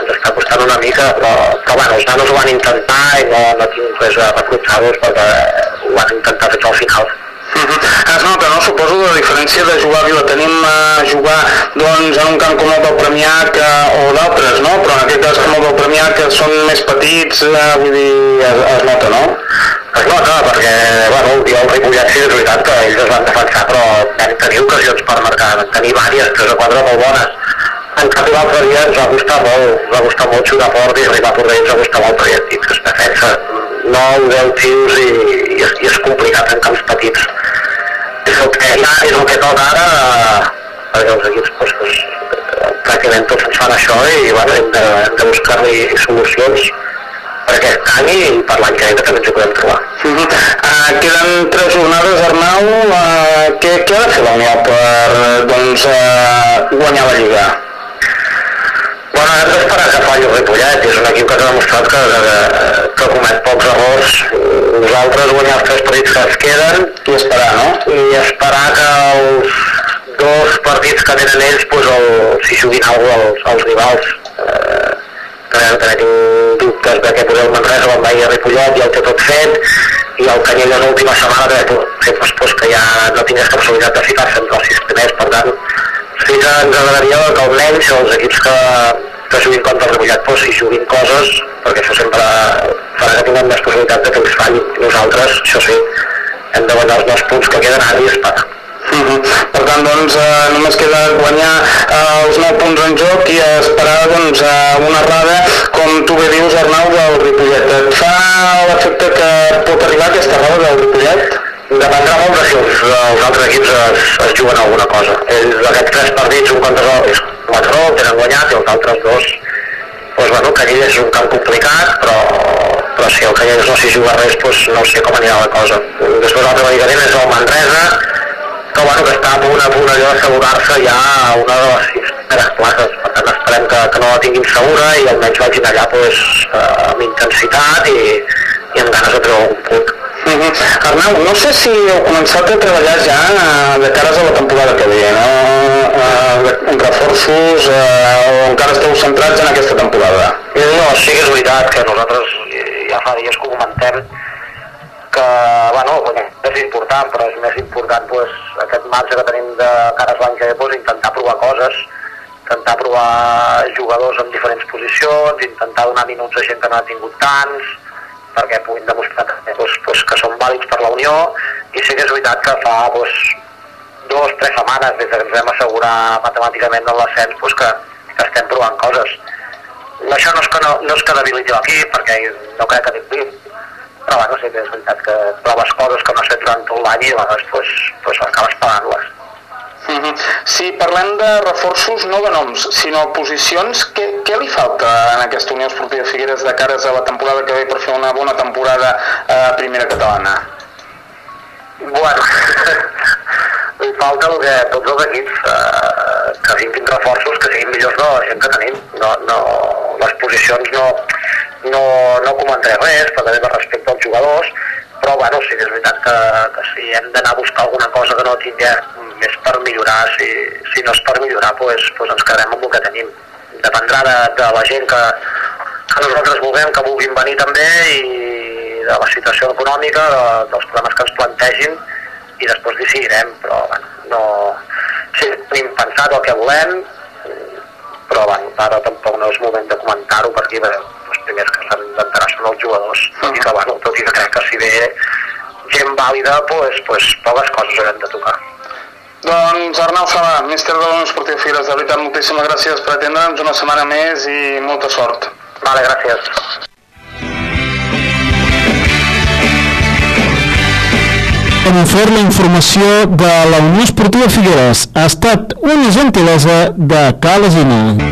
ens està costant una mica, però, però bueno, els nanos ho van intentar i no, no tinc res a reprochar-los perquè ho van intentar fins al final. Es nota, no? Suposo la diferència de jugar a Vilatenim a jugar doncs, en un camp com el del Premià que, o d'altres, no? Però en aquest cas com el del Premià que són més petits, eh, vull dir, es, es nota, no? Es nota, perquè, bueno, jo el Ripollet sí, és veritat que ells es van defensar, però vam tenir ocasions per marcar, vam tenir diverses, tres o quatre molt bones. En canvi, l'altre dia ens va costar molt, va costar molt xutar fort i arribar a Tordell ens va costar molt perquè els equips es defensa 9, 10 tios i, i, és, i és complicat en camps petits. És el que hi ha, és el que toca ara, eh, perquè els equips doncs, doncs, eh, pràcticament tots ens fan això i bueno, hem de, hem de buscar-li solucions per aquest any i per l'any que ve que també ens ho podem trobar. Uh, queden tres jornades, Arnau. Uh, què, què ha de fer la Unió per doncs, uh, guanyar la Lliga? Bueno, hem d'esperar que falli el Ripollet, és un equip que ens ha demostrat que, que, que comet pocs errors. Nosaltres guanyar els tres partits que ens queden i esperar, no? i esperar que els dos partits que tenen ells pues, el, s'hi juguin alguna cosa als, als rivals. Eh, també tinc dubtes de què posar el Manresa, l'envair a Ripollet, ja ho té tot fet, i el Canyelles l'última setmana pot fer pues, pues, que ja no tingués cap possibilitat de ficar-se entre els sis primers, per tant, sí que ens agradaria que almenys els equips que, que juguin contra el Ripollet pues, hi juguin coses, perquè això sempre farà que tinguem més possibilitats de que ens fallin. Nosaltres, això sí, hem de guanyar els dos punts que queden ara i esperar. Uh -huh. Per tant, doncs, eh, només queda guanyar eh, els 9 punts en joc i esperar doncs, eh, una errada, com tu bé dius, Arnau, del Ripollet. Et fa l'efecte que pot arribar aquesta errada del Ripollet? Dependrà molt de si els, els altres equips es, es juguen alguna cosa. Ells, d'aquests tres partits, un contra és 4 el tenen guanyat i els altres dos doncs, bueno, Canyelles és un camp complicat, però, però si el Canyelles no s'hi juga res, doncs no sé com anirà la cosa. Després l'altre medicament és el Manresa, que, bueno, que està a punt, a punt allò d'assegurar-se ja una de les primeres places. Per tant, esperem que, que no la tinguin segura i almenys vagin allà doncs, eh, amb intensitat i, i amb ganes de treure un punt. Uh -huh. Arnau, no sé si heu començat a treballar ja eh, de cares a la temporada que ve, no? Eh, en reforços eh, o encara esteu centrats en aquesta temporada? No, sí que és veritat que nosaltres ja fa dies que ho comentem que, bueno, és important, però és més important pues, aquest marge que tenim de cares l'any que ve, pues, intentar provar coses, intentar provar jugadors en diferents posicions, intentar donar minuts a gent que no ha tingut tants, perquè puguin demostrar també doncs, doncs, que són vàlids per la Unió i sí que és veritat que fa doncs, dues o tres setmanes des que ens vam assegurar matemàticament en l'ascens doncs, que, que estem provant coses. Això no és que, no, no és que debiliti l'equip, perquè no crec que debiliti, però bueno, sí que és veritat que proves coses que no has durant tot l'any i a vegades doncs, doncs acabes pagant-les. Uh -huh. Si parlem de reforços, no de noms, sinó posicions, què, què li falta en aquesta Unió Esportiva Figueres de cares a la temporada que ve per fer una bona temporada a primera catalana? Bueno, li falta el que tots els equips eh, que vinguin reforços, que siguin millors de la gent que tenim. No, no, les posicions no, no, no comentaré res, per respecte als jugadors, però bueno, sí que és veritat que, que si hem d'anar a buscar alguna cosa que no tinguem més per millorar, si, si no és per millorar, doncs, doncs ens quedarem amb el que tenim. Dependrà de, de la gent que, que nosaltres vulguem, que vulguin venir també i de la situació econòmica, de, dels problemes que ens plantegin i després decidirem, però bueno, no... Sí, tenim pensat el que volem, però bueno, ara tampoc no és moment de comentar-ho perquè primers que s'han d'intentar són els jugadors, tot i que, bueno, tot i que crec que si ve gent vàlida, doncs, doncs poques coses haurem de tocar. Doncs Arnau Salà, míster de l'Unió Esportiva Figueres, de veritat, moltíssimes gràcies per atendre'ns una setmana més i molta sort. Vale, gràcies. Com fer la informació de la Unió Esportiva Figueres ha estat una gentilesa de Calesina.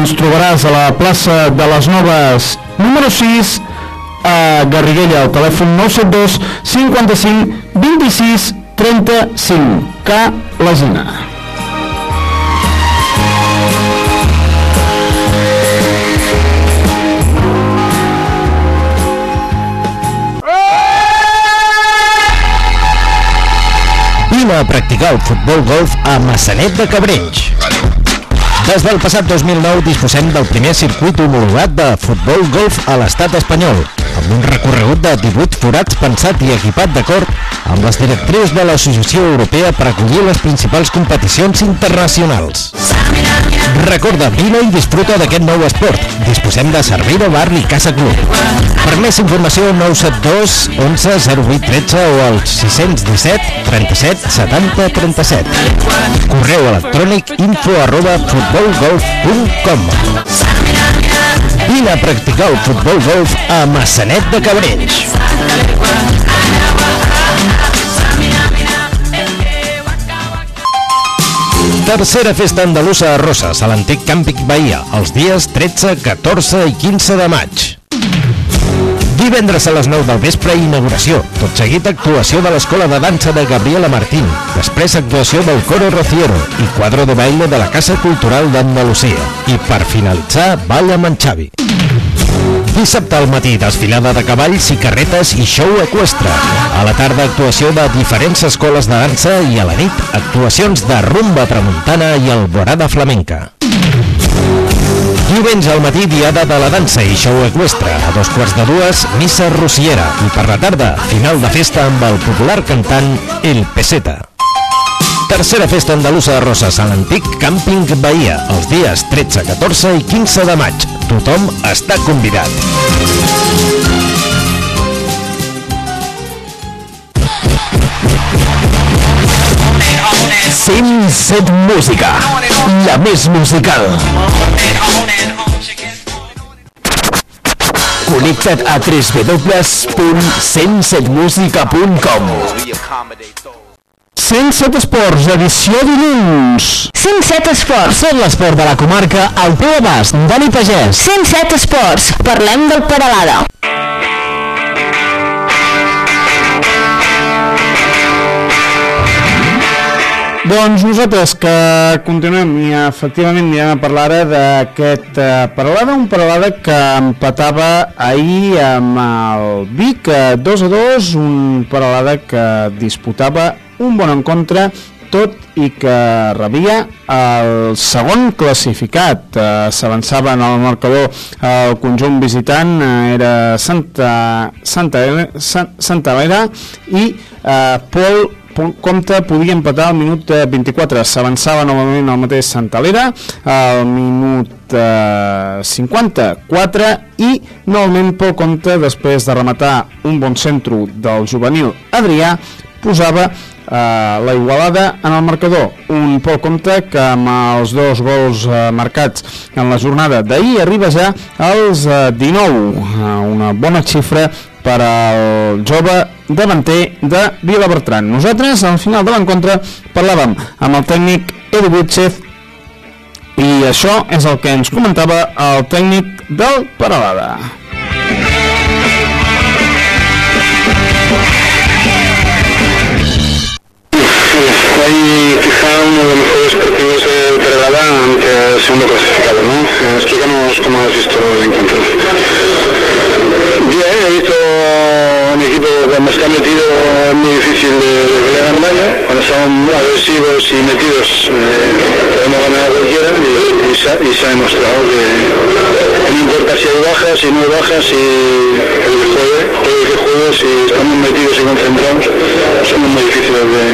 Ens trobaràs a la plaça de les Noves número 6 a Garriguella, al telèfon 972 55 26 35 K Legina. Vine a practicar el futbol golf a Massanet de Cabrenys. Des del passat 2009 disposem del primer circuit homologat de futbol golf a l'estat espanyol, amb un recorregut de 18 forats pensat i equipat d'acord amb les directrius de l'Associació Europea per acollir les principals competicions internacionals. Recorda, vine i disfruta d'aquest nou esport. Disposem de servei de bar i casa club. Per més informació 972 11 08 13 o al 617 37 70 37. Correu electrònic info arroba futbolgolf.com Vine a practicar el futbol golf a Massanet de Cabrenys. Tercera festa andalusa a Roses, a l'antic Càmpic Bahia, els dies 13, 14 i 15 de maig. Divendres a les 9 del vespre, inauguració. Tot seguit, actuació de l'Escola de Dansa de Gabriela Martín. Després, actuació del Coro Rociero i quadro de baile de la Casa Cultural d'Andalusia. I per finalitzar, ball amb en Xavi. Dissabte al matí, desfilada de cavalls i carretes i show equestre. A la tarda, actuació de diferents escoles de dansa i a la nit, actuacions de rumba tramuntana i alborada flamenca. Diumenge al matí, diada de la dansa i show equestre. A dos quarts de dues, missa rociera. I per la tarda, final de festa amb el popular cantant El Peseta. Tercera festa andalusa de Roses a l'antic Càmping Bahia, els dies 13, 14 i 15 de maig. Tothom està convidat. set Música, la més musical. Connecta't a www.107musica.com 107 Esports, edició dilluns. 107 Esports. Tot l'esport de la comarca al teu abast. Dani Pagès. 107 Esports. Parlem del Peralada. Doncs nosaltres que continuem i efectivament anirem a parlar ara d'aquest eh, Paralada, un Paralada que empatava ahir amb el Vic eh, 2 a 2, un Paralada que disputava un bon encontre tot i que rebia el segon classificat. Eh, S'avançava en el marcador el conjunt visitant, eh, era Santa, Santa, Santa, Vera i eh, Pol Comte podia empatar al minut eh, 24 s'avançava novament el mateix Santalera al minut eh, 54 i novament Pol Comte després de rematar un bon centre del juvenil Adrià posava eh, la igualada en el marcador un Pol Comte que amb els dos gols eh, marcats en la jornada d'ahir arriba ja als eh, 19 eh, una bona xifra per al jove davanter de Vilabertran. Nosaltres, al final de l'encontre, parlàvem amb el tècnic Edu Butxez i això és el que ens comentava el tècnic del Paralada. Ahí quizá uno de los mejores partidos de Peralada ante el segundo clasificado, ¿no? Explícanos cómo has visto el encuentro. Bien, he visto un equipo cuando está metido es muy difícil de, de en malla, cuando son agresivos y metidos eh, podemos ganar a cualquiera se, ha- y se ha demostrado que no importa si hay bajas, si no hay bajas, si el que juegue, todo el que juegue, si estamos metidos y concentrados, somos muy difíciles de,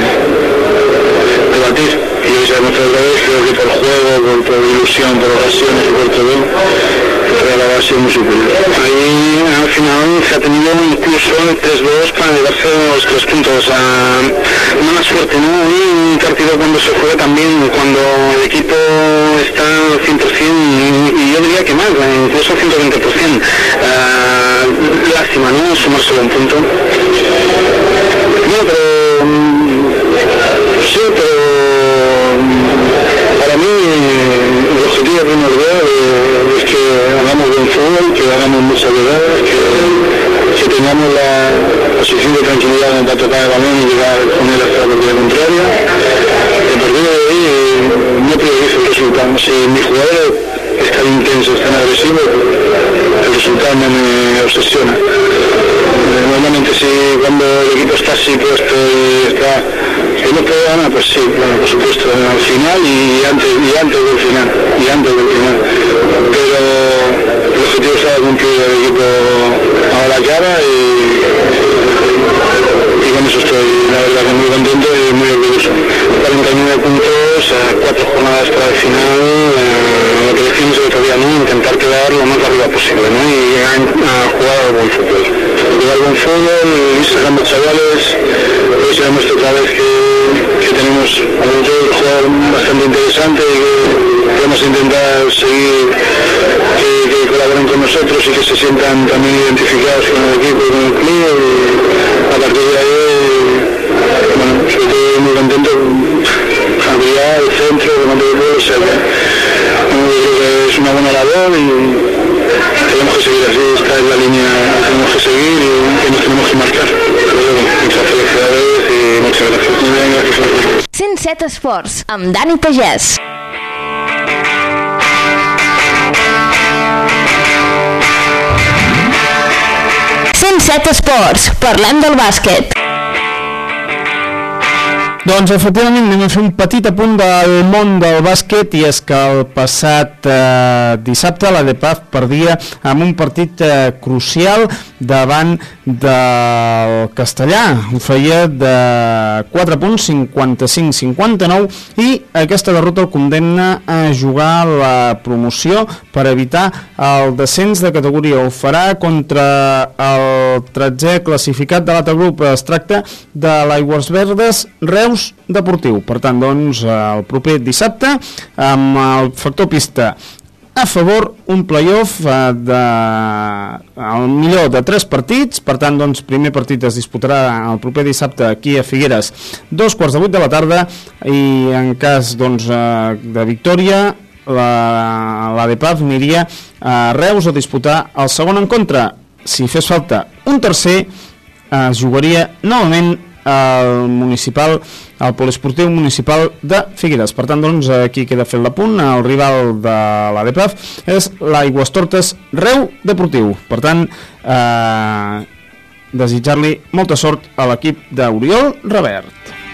y hoy se ha otra vez, creo que por juego, por, por ilusión, por ocasiones y por todo, pero la base muy superior. Ahí al final se ha tenido incluso tres 3-2 para llevarse los tres puntos. Ah, mala suerte, ¿no? Y un partido cuando se juega también, cuando el equipo está al 100% y, y, yo diría que más, eh, incluso al 120%. Ah, lástima, ¿no? Sumárselo un punto. No, pero... Mm, sí, pero es que hagamos buen fútbol, que hagamos muchas llegadas, que, que tengamos la, la suficiente tranquilidad para tocar el balón y llegar con él hasta la partida contraria. A partir de ahí no priorizo el resultado. Si mis jugadores están intensos, están agresivos, el resultado no me obsesiona. Eh, si cuando el equipo está así puesto y está no puede ganar, pues sí, bueno, por supuesto, al final y antes, y antes del final, y antes del final. Pero el objetivo está cumplido el equipo a la cara y, con eso estoy, la verdad, que muy contento y muy orgulloso. 49 puntos, a cuatro jornadas para el final, eh, lo que decimos el otro día, ¿no? intentar quedar lo más arriba posible ¿no? y a, a jugar al buen fútbol. jugar buen fútbol, y sacando chavales. Hoy sabemos que otra vez que, que tenemos a un jugador bastante interesante y que vamos a intentar seguir que, que, colaboren con nosotros y que se sientan también identificados con el equipo y con el club. Y a partir de ahí, bueno, sobre todo muy contento habilidad, el centro, el mando de pueblo, o sea que, es una buena labor y tenemos que seguir así, esta es la línea que tenemos que seguir y que nos tenemos que marcar. Muchas felicidades y muchas gracias. 107 Esports, amb Dani Pagès. set Esports, parlem del bàsquet. Doncs efectivament anem a fer un petit apunt del món del bàsquet i és que el passat eh, dissabte la DEPAF perdia amb un partit eh, crucial davant del Castellà. Ho feia de 4 punts, 55-59 i aquesta derrota el condemna a jugar la promoció per evitar el descens de categoria. Ho farà contra el 13è classificat de l'altre grup. Es tracta de l'Aigües Verdes Reus Deportiu. Per tant, doncs, el proper dissabte, amb el factor pista a favor un playoff eh, de el millor de tres partits, per tant doncs primer partit es disputarà el proper dissabte aquí a Figueres, dos quarts de vuit de la tarda i en cas doncs eh, de victòria la, la de Paz aniria a Reus a disputar el segon en contra si fes falta un tercer es jugaria novament al municipal, al poliesportiu municipal de Figueres. Per tant, doncs, aquí queda fet l'apunt. El rival de la DEPAF és l'Aigües Tortes Reu Deportiu. Per tant, eh, desitjar-li molta sort a l'equip d'Oriol Revert.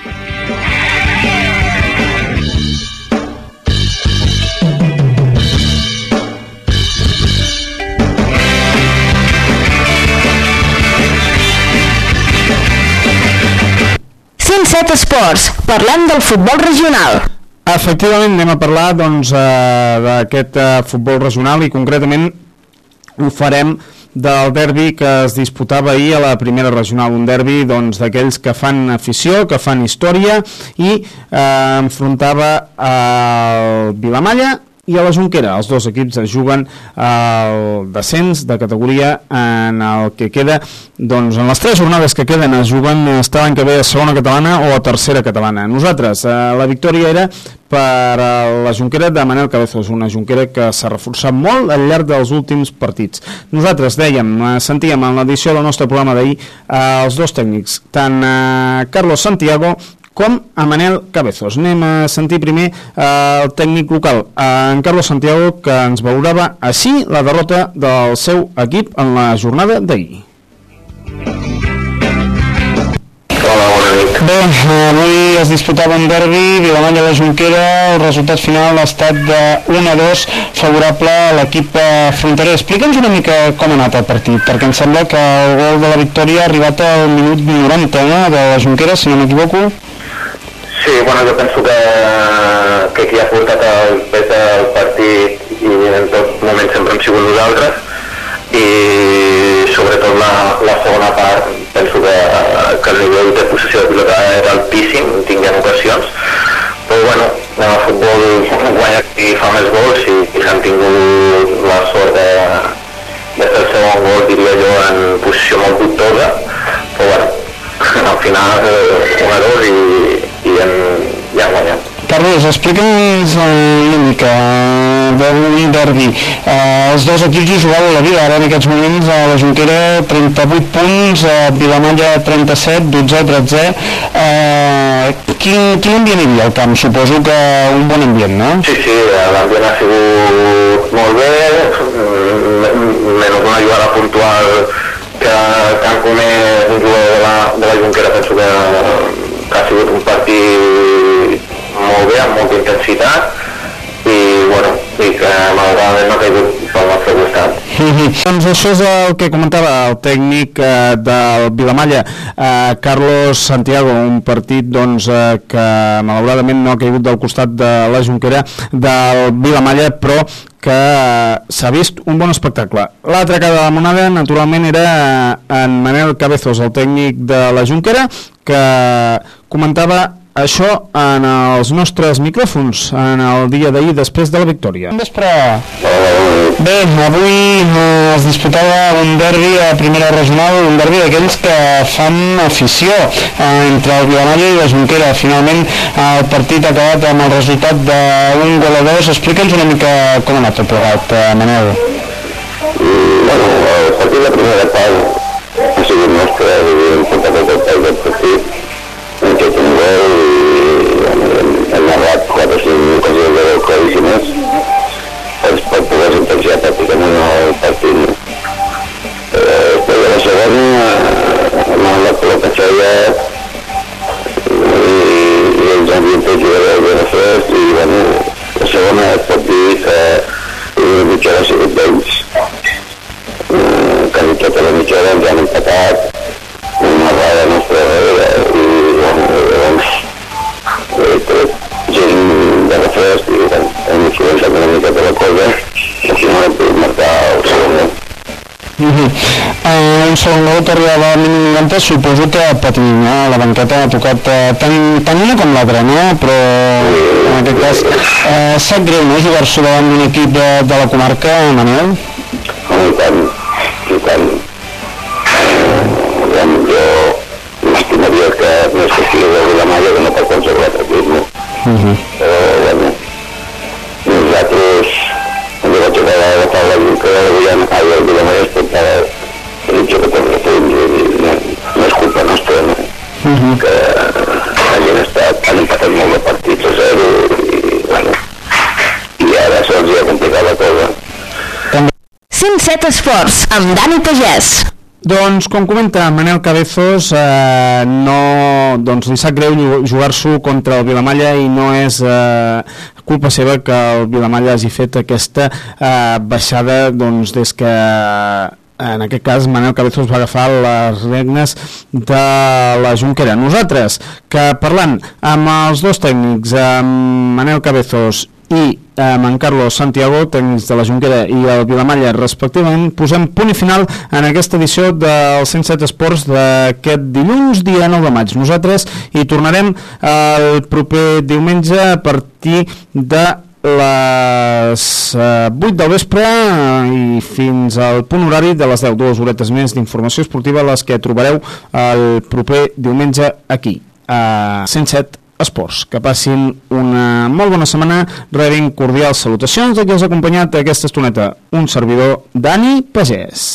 Set Esports, parlem del futbol regional. Efectivament, anem a parlar doncs, eh, d'aquest eh, futbol regional i concretament ho farem del derbi que es disputava ahir a la primera regional, un derbi doncs, d'aquells que fan afició, que fan història i eh, enfrontava el Vilamalla i a la Junquera. Els dos equips es juguen el descens de categoria en el que queda, doncs en les tres jornades que queden es juguen està l'any que ve a segona catalana o a tercera catalana. Nosaltres, eh, la victòria era per a la Junquera de Manel Cabezos, una Junquera que s'ha reforçat molt al llarg dels últims partits. Nosaltres dèiem, eh, sentíem en l'edició del nostre programa d'ahir eh, els dos tècnics, tant eh, Carlos Santiago com a Manel Cabezos. Anem a sentir primer eh, el tècnic local, eh, en Carlos Santiago, que ens valorava així la derrota del seu equip en la jornada d'ahir. Bé, avui es disputava un derbi, Vilamanya de Junquera, el resultat final ha estat de 1 a 2 favorable a l'equip eh, fronterer. Explica'ns una mica com ha anat el partit, perquè em sembla que el gol de la victòria ha arribat al minut 90 no? de la Junquera, si no m'equivoco. Sí, bueno, jo penso que, que qui ha portat el pes del partit i en tot moment sempre hem sigut nosaltres. I sobretot la, la segona part penso que, que el nivell de possessió de pilota era altíssim, tinguem ocasions. Però bueno, el futbol guanya qui fa més gols i, i s'han tingut la sort de, de fer el segon gol, diria jo, en posició molt dubtosa. Però bueno, al final eh, un dos i, i en, ja han guanyat. Carlos, explica'ns una mica eh, d'un derbi. Eh, els dos equips hi jugaven la vida, ara en aquests moments a la Junquera 38 punts, a Vilamalla 37, 12, 13. Eh, quin, quin ambient hi havia al camp? Suposo que un bon ambient, no? Sí, sí, l'ambient ha sigut molt bé, mm, menys una jugada puntual que, que han comès un jugador de la, de la Junquera, penso que, que ha sigut un partit molt bé, amb molta intensitat, i bueno, i que malauradament no ha caigut pel nostre costat. doncs això és el que comentava el tècnic eh, del Vilamalla, eh, Carlos Santiago, un partit doncs, eh, que malauradament no ha caigut del costat de la Junquera del Vilamalla, però que eh, s'ha vist un bon espectacle. L'altra cara de la moneda, naturalment, era eh, en Manel Cabezos, el tècnic de la Junquera, que comentava això en els nostres micròfons en el dia d'ahir després de la victòria. Vespre. Bé, avui es disputava un derbi a primera regional, un derbi d'aquells que fan afició eh, entre el Vilamalla i la Junquera. Finalment el partit ha acabat amb el resultat d'un gol a dos. Explica'ns una mica com ha anat tot plegat, eh, Manel. Bueno, el partit de primera part ha sigut nostre, hem portat el partit del partit, 400 ocasions de veu claríssimes doncs per poder sentenciar pràcticament el partit. Eh, després la segona eh, amb anat per la catxalla eh, i, i ells han dit que era el de fresc i bueno, la segona et pot dir que una mitja hora ha sigut d'ells. Que eh, quasi tota la mitja hora ens han empatat una vegada nostra i bueno, gent de refresc i hem influenciat una la cosa i al final hem pogut marcar el segon gol. Uh -huh. uh, un segon gol que arribava al mínim 90 suposo que patint, no? la banqueta ha tocat uh, tant, tant una com l'altra, no? però en aquest cas uh, sap greu no? jugar-se davant d'un equip de, de la comarca, Manel? Home, i tant, i tant. Uh -huh. Bueno, nosaltres, jo vaig acabar la lluita de la Vilamalla, ai, el Vilamalla es portava 13 o 14 punts, i no, no és culpa nostra, no? Uh -huh. que hagin estat, han empatat molt de partits a zero i, bueno, i ara se'ls ha complicat la cosa. 107 Esports, amb Dani Pagès. Doncs, com comenta Manel Cabezos, eh, no, doncs li sap greu ju- jugar-s'ho contra el Vilamalla i no és eh, culpa seva que el Vilamalla hagi fet aquesta eh, baixada doncs, des que en aquest cas Manel Cabezos va agafar les regnes de la Junquera. Nosaltres, que parlant amb els dos tècnics, amb Manel Cabezos i amb en Carlos Santiago, tècnics de la Junquera i el Vilamalla respectivament, posem punt i final en aquesta edició del 107 Esports d'aquest dilluns, dia 9 de maig. Nosaltres hi tornarem el proper diumenge a partir de les eh, 8 del vespre eh, i fins al punt horari de les 10, dues horetes més d'informació esportiva les que trobareu el proper diumenge aquí a 107 Esports. Que passin una molt bona setmana, rebin cordials salutacions de qui els ha acompanyat aquesta estoneta, un servidor, Dani Pagès.